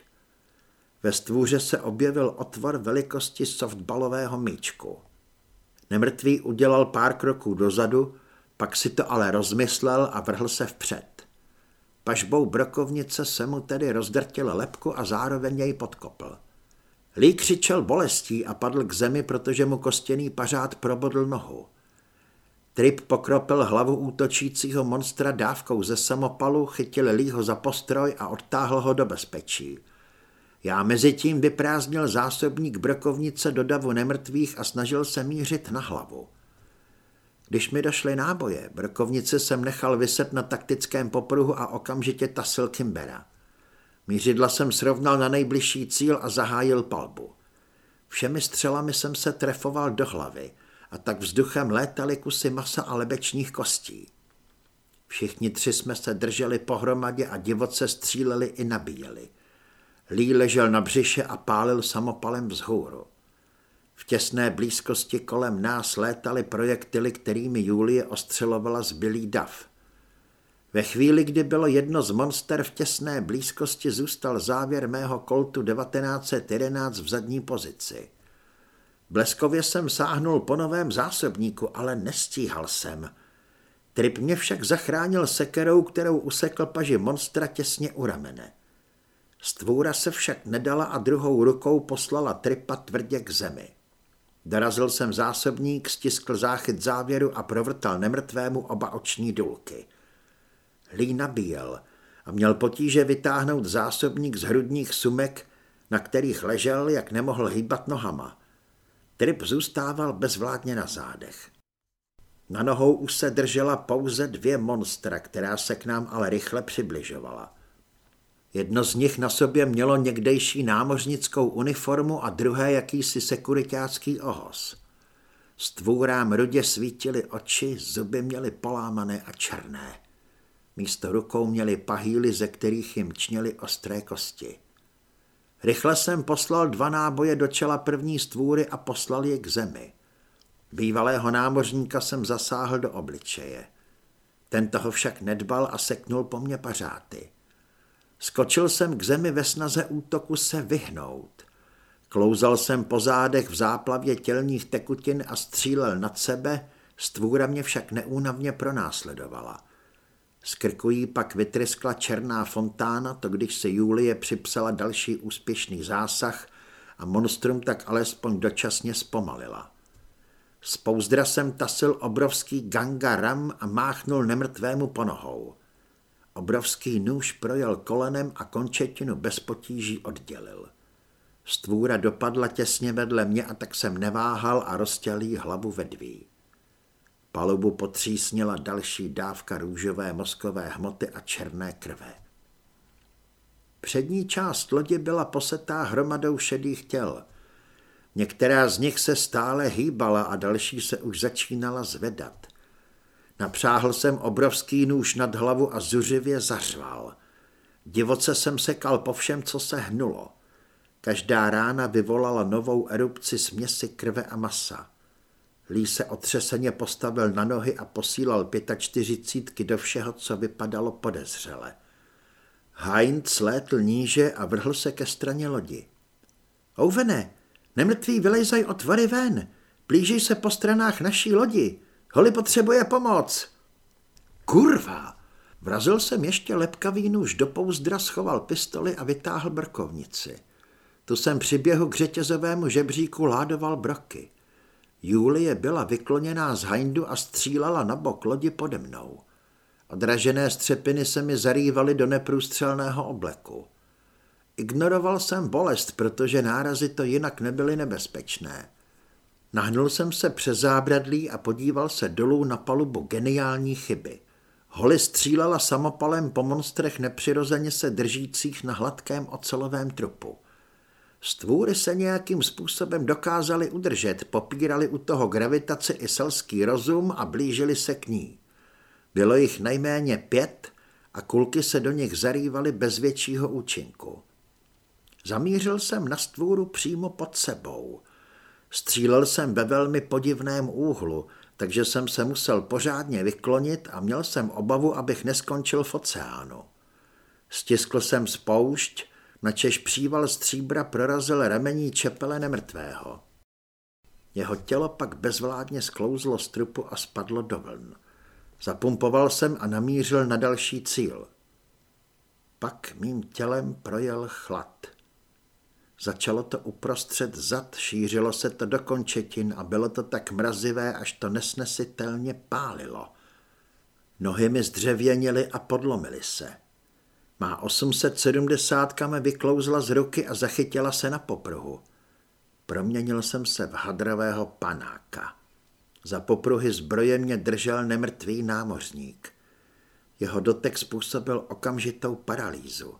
Ve stvůře se objevil otvor velikosti softbalového míčku. Nemrtvý udělal pár kroků dozadu, pak si to ale rozmyslel a vrhl se vpřed. Pažbou brokovnice se mu tedy rozdrtil lepku a zároveň jej podkopl. Lí křičel bolestí a padl k zemi, protože mu kostěný pařád probodl nohu. Trip pokropil hlavu útočícího monstra dávkou ze samopalu, chytil Lího za postroj a odtáhl ho do bezpečí. Já mezi tím vyprázdnil zásobník brokovnice do davu nemrtvých a snažil se mířit na hlavu. Když mi došly náboje, brokovnice jsem nechal vyset na taktickém popruhu a okamžitě tasil Kimbera. Mířidla jsem srovnal na nejbližší cíl a zahájil palbu. Všemi střelami jsem se trefoval do hlavy a tak vzduchem létaly kusy masa a lebečních kostí. Všichni tři jsme se drželi pohromadě a divoce stříleli i nabíjeli. Lí ležel na břiše a pálil samopalem vzhůru. V těsné blízkosti kolem nás létaly projektily, kterými Julie ostřelovala zbylý dav. Ve chvíli, kdy bylo jedno z monster v těsné blízkosti, zůstal závěr mého koltu 1911 v zadní pozici. Bleskově jsem sáhnul po novém zásobníku, ale nestíhal jsem. Trip mě však zachránil sekerou, kterou usekl paži monstra těsně u ramene. Stvůra se však nedala a druhou rukou poslala Tripa tvrdě k zemi. Dorazil jsem zásobník, stiskl záchyt závěru a provrtal nemrtvému oba oční důlky. Lí nabíjel a měl potíže vytáhnout zásobník z hrudních sumek, na kterých ležel, jak nemohl hýbat nohama. Trip zůstával bezvládně na zádech. Na nohou už se držela pouze dvě monstra, která se k nám ale rychle přibližovala. Jedno z nich na sobě mělo někdejší námořnickou uniformu a druhé jakýsi sekuritácký ohos. Stvůrám rudě svítily oči, zuby měly polámané a černé. Místo rukou měli pahýly, ze kterých jim čněly ostré kosti. Rychle jsem poslal dva náboje do čela první stvůry a poslal je k zemi. Bývalého námořníka jsem zasáhl do obličeje. Ten toho však nedbal a seknul po mně pařáty. Skočil jsem k zemi ve snaze útoku se vyhnout. Klouzal jsem po zádech v záplavě tělních tekutin a střílel nad sebe, stvůra mě však neúnavně pronásledovala. Z krku jí pak vytryskla černá fontána, to když se Julie připsala další úspěšný zásah a monstrum tak alespoň dočasně zpomalila. Z pouzdra jsem tasil obrovský ganga ram a máchnul nemrtvému po nohou. Obrovský nůž projel kolenem a končetinu bez potíží oddělil. Stvůra dopadla těsně vedle mě a tak jsem neváhal a roztěl jí hlavu vedví. Palubu potřísnila další dávka růžové mozkové hmoty a černé krve. Přední část lodi byla posetá hromadou šedých těl. Některá z nich se stále hýbala a další se už začínala zvedat. Napřáhl jsem obrovský nůž nad hlavu a zuřivě zařval. Divoce jsem sekal po všem, co se hnulo. Každá rána vyvolala novou erupci směsi krve a masa. Lí se otřeseně postavil na nohy a posílal pětačtyřicítky do všeho, co vypadalo podezřele. Heinz létl níže a vrhl se ke straně lodi. Ouvene, nemrtví vylejzaj otvory ven, blíží se po stranách naší lodi, Holi potřebuje pomoc. Kurva! Vrazil jsem ještě lepkavý nůž do pouzdra, schoval pistoli a vytáhl brkovnici. Tu jsem při běhu k řetězovému žebříku ládoval broky. Julie byla vykloněná z hajndu a střílala na bok lodi pode mnou. Odražené střepiny se mi zarývaly do neprůstřelného obleku. Ignoroval jsem bolest, protože nárazy to jinak nebyly nebezpečné. Nahnul jsem se přes zábradlí a podíval se dolů na palubu geniální chyby. Holly střílela samopalem po monstrech nepřirozeně se držících na hladkém ocelovém trupu. Stvůry se nějakým způsobem dokázali udržet, popírali u toho gravitaci i selský rozum a blížili se k ní. Bylo jich nejméně pět a kulky se do nich zarývaly bez většího účinku. Zamířil jsem na stvůru přímo pod sebou. Střílel jsem ve velmi podivném úhlu, takže jsem se musel pořádně vyklonit a měl jsem obavu, abych neskončil v oceánu. Stiskl jsem spoušť, načež příval stříbra prorazil remení čepele nemrtvého. Jeho tělo pak bezvládně sklouzlo z trupu a spadlo do vln. Zapumpoval jsem a namířil na další cíl. Pak mým tělem projel chlad. Začalo to uprostřed zad, šířilo se to do končetin a bylo to tak mrazivé, až to nesnesitelně pálilo. Nohy mi zdřevěnily a podlomily se. Má 870 mi vyklouzla z ruky a zachytila se na popruhu. Proměnil jsem se v hadrového panáka. Za popruhy zbroje mě držel nemrtvý námořník. Jeho dotek způsobil okamžitou paralýzu.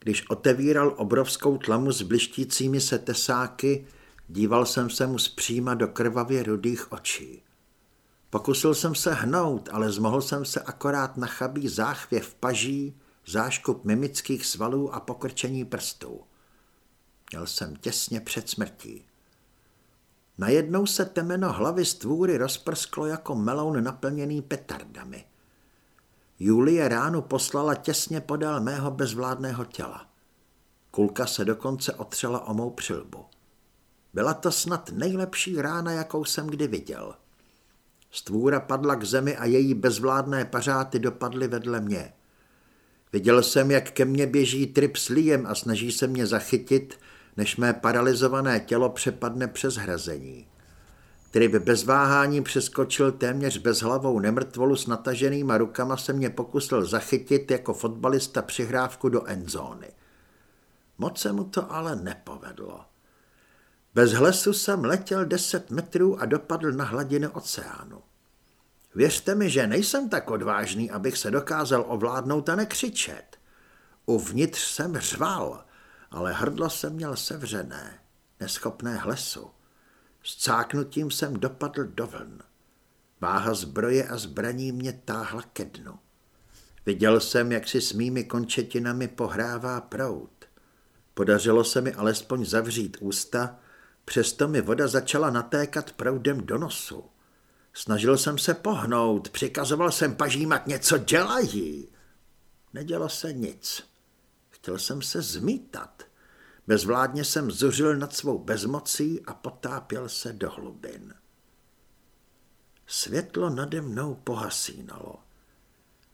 Když otevíral obrovskou tlamu s blištícími se tesáky, díval jsem se mu zpříma do krvavě rudých očí. Pokusil jsem se hnout, ale zmohl jsem se akorát na chabý záchvěv paží, záškup mimických svalů a pokrčení prstů. Měl jsem těsně před smrtí. Najednou se temeno hlavy stvůry rozprsklo jako meloun naplněný petardami. Julie ránu poslala těsně podél mého bezvládného těla. Kulka se dokonce otřela o mou přilbu. Byla to snad nejlepší rána, jakou jsem kdy viděl. Stvůra padla k zemi a její bezvládné pařáty dopadly vedle mě. Viděl jsem, jak ke mně běží trip s líjem a snaží se mě zachytit, než mé paralizované tělo přepadne přes hrazení. Trip bez váhání přeskočil téměř bezhlavou nemrtvolu s nataženýma rukama se mě pokusil zachytit jako fotbalista přihrávku do endzóny. Moc se mu to ale nepovedlo. Bez hlesu jsem letěl deset metrů a dopadl na hladinu oceánu. Věřte mi, že nejsem tak odvážný, abych se dokázal ovládnout a nekřičet. Uvnitř jsem řval, ale hrdlo jsem měl sevřené, neschopné hlesu. S cáknutím jsem dopadl do vln. Váha zbroje a zbraní mě táhla ke dnu. Viděl jsem, jak si s mými končetinami pohrává prout. Podařilo se mi alespoň zavřít ústa, přesto mi voda začala natékat proudem do nosu. Snažil jsem se pohnout, přikazoval jsem pažím, ať něco dělají. Nedělo se nic. Chtěl jsem se zmítat. Bezvládně jsem zuřil nad svou bezmocí a potápěl se do hlubin. Světlo nade mnou pohasínalo.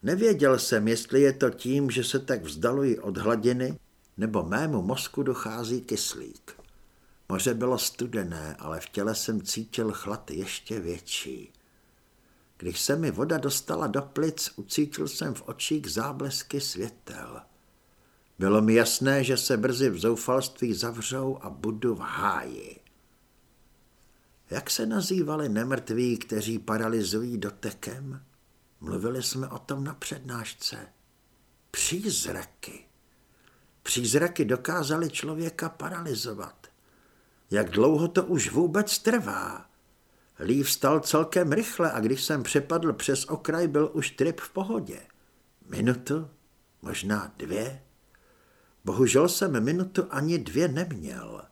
Nevěděl jsem, jestli je to tím, že se tak vzdaluji od hladiny, nebo mému mozku dochází kyslík. Moře bylo studené, ale v těle jsem cítil chlad ještě větší. Když se mi voda dostala do plic, ucítil jsem v očích záblesky světel. Bylo mi jasné, že se brzy v zoufalství zavřou a budu v háji. Jak se nazývali nemrtví, kteří paralizují dotekem? Mluvili jsme o tom na přednášce. Přízraky. Přízraky dokázaly člověka paralizovat. Jak dlouho to už vůbec trvá? Lí vstal celkem rychle a když jsem přepadl přes okraj, byl už trip v pohodě. Minutu? Možná dvě? Bohužel jsem minutu ani dvě neměl.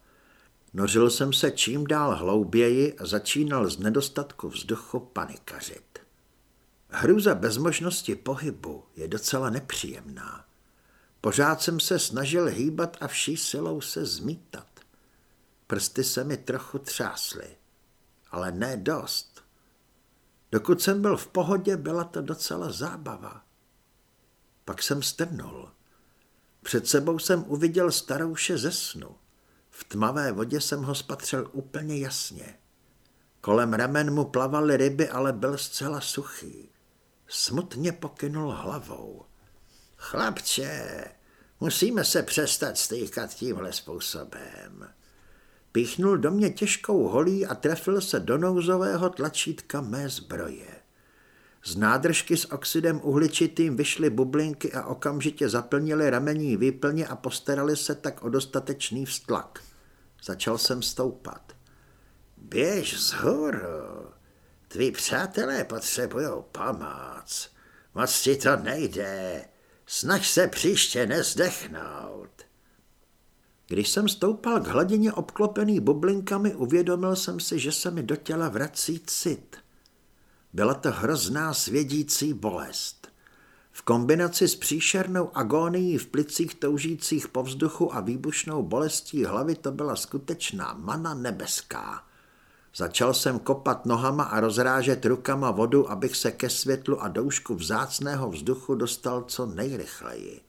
Nořil jsem se čím dál hlouběji a začínal z nedostatku vzduchu panikařit. Hruza bez možnosti pohybu je docela nepříjemná. Pořád jsem se snažil hýbat a vší silou se zmítat. Prsty se mi trochu třásly, ale ne dost. Dokud jsem byl v pohodě, byla to docela zábava. Pak jsem strnul. Před sebou jsem uviděl starouše ze snu. V tmavé vodě jsem ho spatřil úplně jasně. Kolem ramen mu plavaly ryby, ale byl zcela suchý. Smutně pokynul hlavou. Chlapče, musíme se přestat stýkat tímhle způsobem. Píchnul do mě těžkou holí a trefil se do nouzového tlačítka mé zbroje. Z nádržky s oxidem uhličitým vyšly bublinky a okamžitě zaplnili ramení výplně a postarali se tak o dostatečný vztlak. Začal jsem stoupat. Běž zhůru. Tví přátelé potřebují pomoc. Moc ti to nejde. Snaž se příště nezdechnout. Když jsem stoupal k hladině obklopený bublinkami, uvědomil jsem si, že se mi do těla vrací cit. Byla to hrozná svědící bolest. V kombinaci s příšernou agónií v plicích toužících po vzduchu a výbušnou bolestí hlavy to byla skutečná mana nebeská. Začal jsem kopat nohama a rozrážet rukama vodu, abych se ke světlu a doušku vzácného vzduchu dostal co nejrychleji.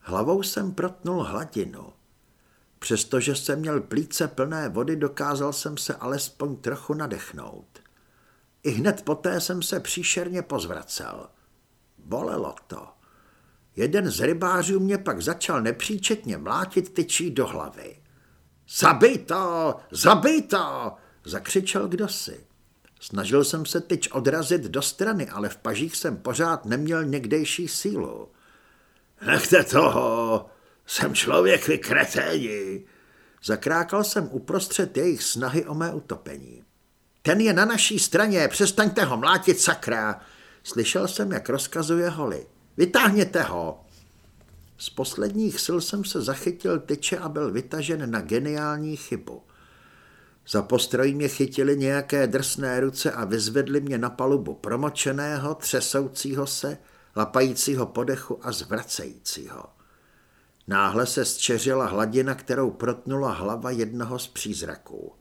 Hlavou jsem protnul hladinu. Přestože jsem měl plíce plné vody, dokázal jsem se alespoň trochu nadechnout. I hned poté jsem se příšerně pozvracel. Bolelo to. Jeden z rybářů mě pak začal nepříčetně mlátit tyčí do hlavy. Zabij to! Zabij to! Zakřičel kdosi. Snažil jsem se tyč odrazit do strany, ale v pažích jsem pořád neměl někdejší sílu. Nechte toho, jsem člověk vykreténi. Zakrákal jsem uprostřed jejich snahy o mé utopení. Ten je na naší straně, přestaňte ho mlátit, sakra. Slyšel jsem, jak rozkazuje Holly. Vytáhněte ho. Z posledních sil jsem se zachytil tyče a byl vytažen na geniální chybu. Za postroj mě chytili nějaké drsné ruce a vyzvedli mě na palubu promočeného, třesoucího se, lapajícího podechu a zvracejícího. Náhle se zčeřila hladina, kterou protnula hlava jednoho z přízraků.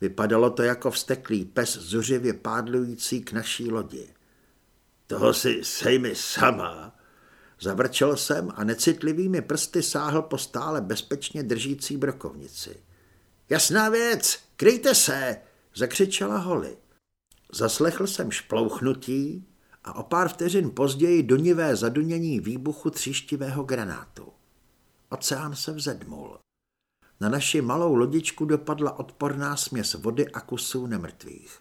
Vypadalo to jako vsteklý pes zuřivě pádlující k naší lodi. Toho si sejmi sama. Zavrčel jsem a necitlivými prsty sáhl po stále bezpečně držící brokovnici. Jasná věc, kryjte se, zakřičela Holly. Zaslechl jsem šplouchnutí a o pár vteřin později donivé zadunění výbuchu tříštivého granátu. Oceán se vzedmul. Na naši malou lodičku dopadla odporná směs vody a kusů nemrtvých.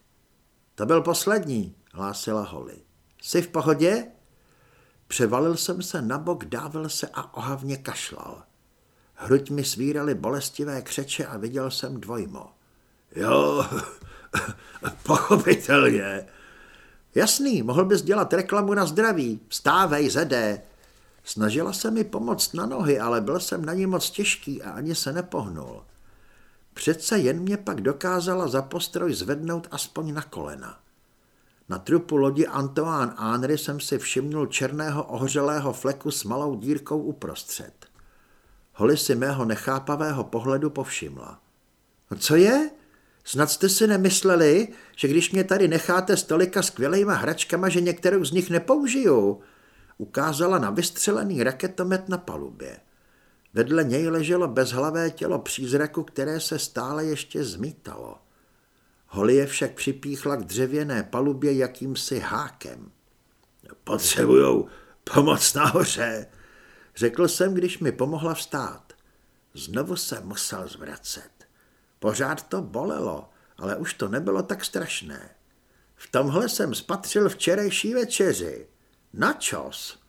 To byl poslední, hlásila Holly. Jsi v pohodě? Převalil jsem se na bok, dávil se a ohavně kašlal. Hruď mi svíraly bolestivé křeče a viděl jsem dvojmo. Jo, pochopitelně. Jasný, mohl bys dělat reklamu na zdraví. Vstávej, zede. Snažila se mi pomoct na nohy, ale byl jsem na ní moc těžký a ani se nepohnul. Přece jen mě pak dokázala za postroj zvednout aspoň na kolena. Na trupu lodi Antoine Henry jsem si všimnul černého ohřelého fleku s malou dírkou uprostřed. Holly si mého nechápavého pohledu povšimla. No co je? Snad jste si nemysleli, že když mě tady necháte s tolika skvělýma hračkama, že některou z nich nepoužiju? Ukázala na vystřelený raketomet na palubě. Vedle něj leželo bezhlavé tělo přízraku, které se stále ještě zmítalo. Holly je však připíchla k dřevěné palubě jakýmsi hákem. Potřebujou pomoc nahoře, řekl jsem, když mi pomohla vstát. Znovu se musel zvracet. Pořád to bolelo, ale už to nebylo tak strašné. V tomhle jsem spatřil včerejší večeři. Načos?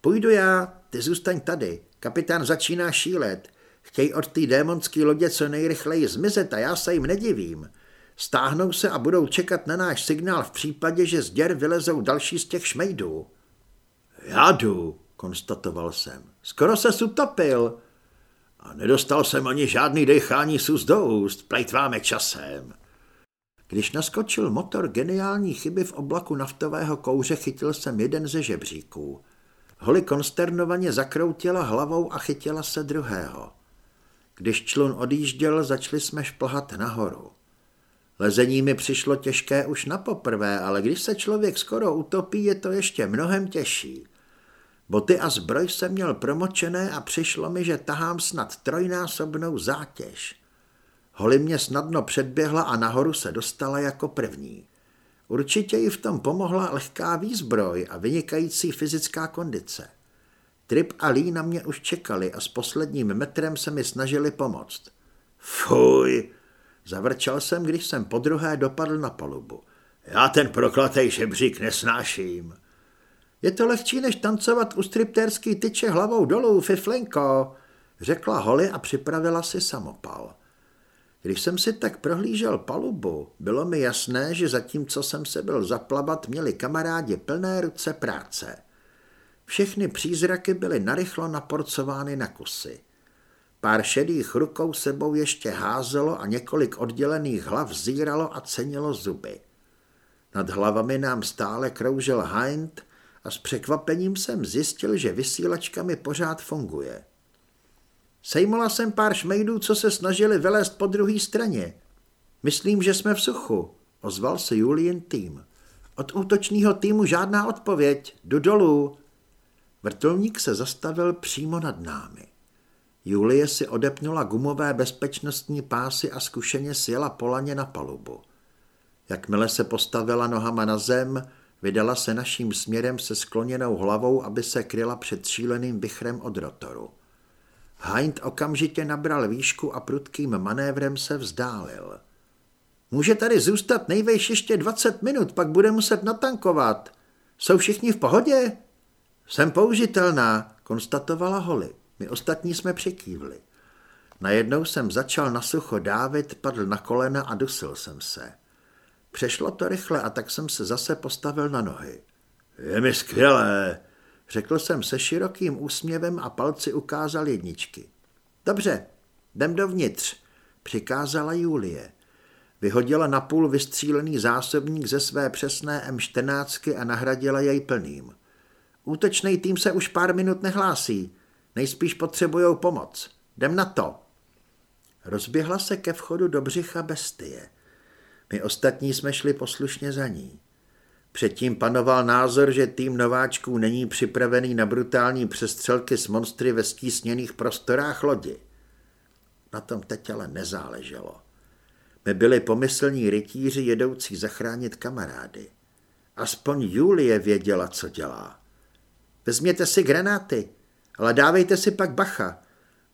Půjdu já, ty zůstaň tady. Kapitán začíná šílet. Chtějí od té démonské lodě co nejrychleji zmizet a já se jim nedivím. Stáhnou se a budou čekat na náš signál v případě, že z děr vylezou další z těch šmejdů. Já jdu, konstatoval jsem. Skoro se utopil. A nedostal jsem ani žádný dechání sus do úst, plejtváme časem. Když naskočil motor geniální chyby v oblaku naftového kouře, chytil jsem jeden ze žebříků. Holi konsternovaně zakroutila hlavou a chytila se druhého. Když člun odjížděl, začali jsme šplhat nahoru. Lezení mi přišlo těžké už na poprvé, ale když se člověk skoro utopí, je to ještě mnohem těžší. Boty a zbroj jsem měl promočené a přišlo mi, že tahám snad trojnásobnou zátěž. Holly mě snadno předběhla a nahoru se dostala jako první. Určitě jí v tom pomohla lehká výzbroj a vynikající fyzická kondice. Trip a Lee na mě už čekali a s posledním metrem se mi snažili pomoct. Fuj, Zavrčal jsem, když jsem po druhé dopadl na palubu. Já ten proklatej žebřík nesnáším. Je to lehčí, než tancovat u striptérský tyče hlavou dolů, fiflenko, řekla Holly a připravila si samopal. Když jsem si tak prohlížel palubu, bylo mi jasné, že zatímco jsem se byl zaplavat, měli kamarádi plné ruce práce. Všechny přízraky byly narychlo naporcovány na kusy. Pár šedých rukou sebou ještě házelo a několik oddělených hlav zíralo a cenilo zuby. Nad hlavami nám stále kroužil Hind a s překvapením jsem zjistil, že vysílačka mi pořád funguje. Sejmula jsem pár šmejdů, co se snažili vylézt po druhé straně. Myslím, že jsme v suchu, ozval se Julian tým. Od útočního týmu žádná odpověď, jdu dolů. Vrtulník se zastavil přímo nad námi. Julie si odepnula gumové bezpečnostní pásy a zkušeně sjela polaně na palubu. Jakmile se postavila nohama na zem, vydala se naším směrem se skloněnou hlavou, aby se kryla před šíleným vychrem od rotoru. Hind okamžitě nabral výšku a prudkým manévrem se vzdálil. Může tady zůstat nejvejš ještě 20 minut, pak bude muset natankovat. Jsou všichni v pohodě? Jsem použitelná, konstatovala Holly. My ostatní jsme přikývli. Najednou jsem začal na sucho dávit, padl na kolena a dusil jsem se. Přešlo to rychle a tak jsem se zase postavil na nohy. Je mi skvělé, řekl jsem se širokým úsměvem a palci ukázal jedničky. Dobře, jdem dovnitř, přikázala Julie. Vyhodila napůl vystřílený zásobník ze své přesné M14 a nahradila jej plným. Útočný tým se už pár minut nehlásí. Nejspíš potřebujou pomoc. Jdem na to. Rozběhla se ke vchodu do břicha bestie. My ostatní jsme šli poslušně za ní. Předtím panoval názor, že tým nováčků není připravený na brutální přestřelky s monstry ve stísněných prostorách lodi. Na tom teď ale nezáleželo. My byli pomyslní rytíři jedoucí zachránit kamarády. Aspoň Julie věděla, co dělá. Vezměte si granáty, ale dávejte si pak bacha.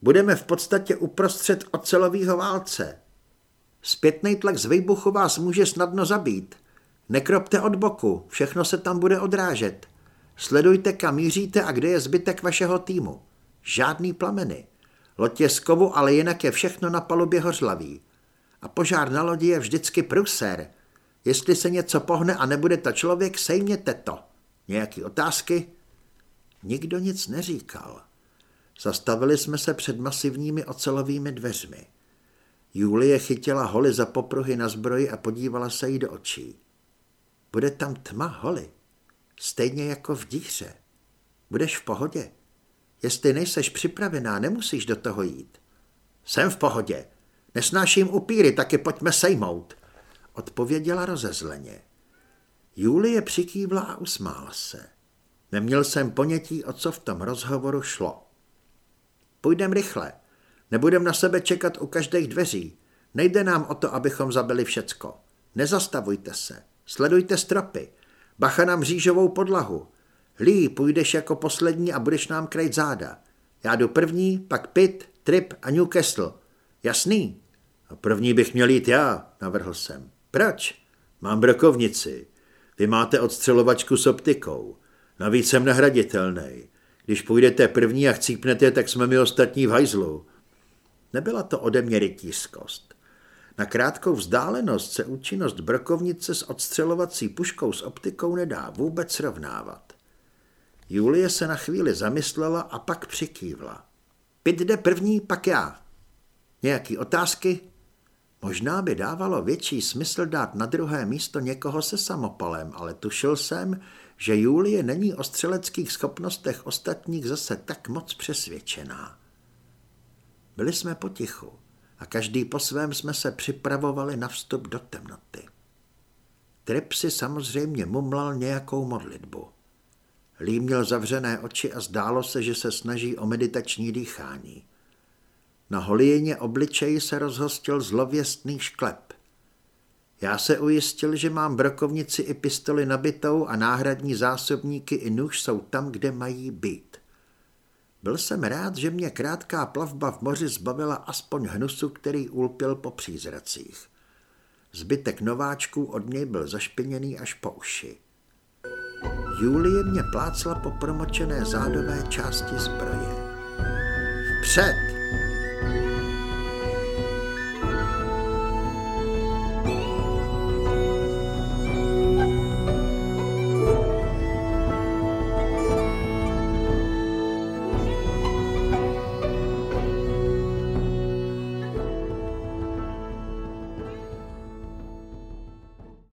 Budeme v podstatě uprostřed ocelového válce. Zpětný tlak z vás může snadno zabít. Nekropte od boku, všechno se tam bude odrážet. Sledujte, kam míříte a kde je zbytek vašeho týmu. Žádný plameny. Loď je z kovu, ale jinak je všechno na palubě hořlavý. A požár na lodi je vždycky pruser. Jestli se něco pohne a nebude to člověk, sejměte to. Nějaký otázky? Nikdo nic neříkal. Zastavili jsme se před masivními ocelovými dveřmi. Julie chytila Holly za popruhy na zbroji a podívala se jí do očí. Bude tam tma, Holly. Stejně jako v díře. Budeš v pohodě. Jestli nejseš připravená, nemusíš do toho jít. Jsem v pohodě. Nesnáším upíry, taky pojďme sejmout. Odpověděla rozezleně. Julie přikývla a usmála se. Neměl jsem ponětí, o co v tom rozhovoru šlo. Půjdem rychle. Nebudem na sebe čekat u každých dveří. Nejde nám o to, abychom zabili všecko. Nezastavujte se. Sledujte stropy. Bacha na mřížovou podlahu. Lí, půjdeš jako poslední a budeš nám krejt záda. Já jdu první, pak Pitt, Trip a Newcastle. Jasný? A první bych měl jít já, navrhl jsem. Proč? Mám brokovnici. Vy máte odstřelovačku s optikou. Navíc jsem nahraditelný. Když půjdete první a chcípnete, tak jsme mi ostatní v hajzlu. Nebyla to ode mě rytířskost. Na krátkou vzdálenost se účinnost brokovnice s odstřelovací puškou s optikou nedá vůbec srovnávat. Julie se na chvíli zamyslela a pak přikývla. Pit jde první, pak já. Nějaký otázky? Možná by dávalo větší smysl dát na druhé místo někoho se samopalem, ale tušil jsem, že Julie není o střeleckých schopnostech ostatních zase tak moc přesvědčená. Byli jsme potichu každý po svém jsme se připravovali na vstup do temnoty. Trip si samozřejmě mumlal nějakou modlitbu. Lí měl zavřené oči a zdálo se, že se snaží o meditační dýchání. Na holijeně obličeji se rozhostil zlověstný šklep. Já se ujistil, že mám brokovnici i pistoli nabitou a náhradní zásobníky i nůž jsou tam, kde mají být. Byl jsem rád, že mě krátká plavba v moři zbavila aspoň hnusu, který ulpil po přízracích. Zbytek nováčků od něj byl zašpiněný až po uši. Julie mě plácla po promočené zádové části zbroje. Vpřed!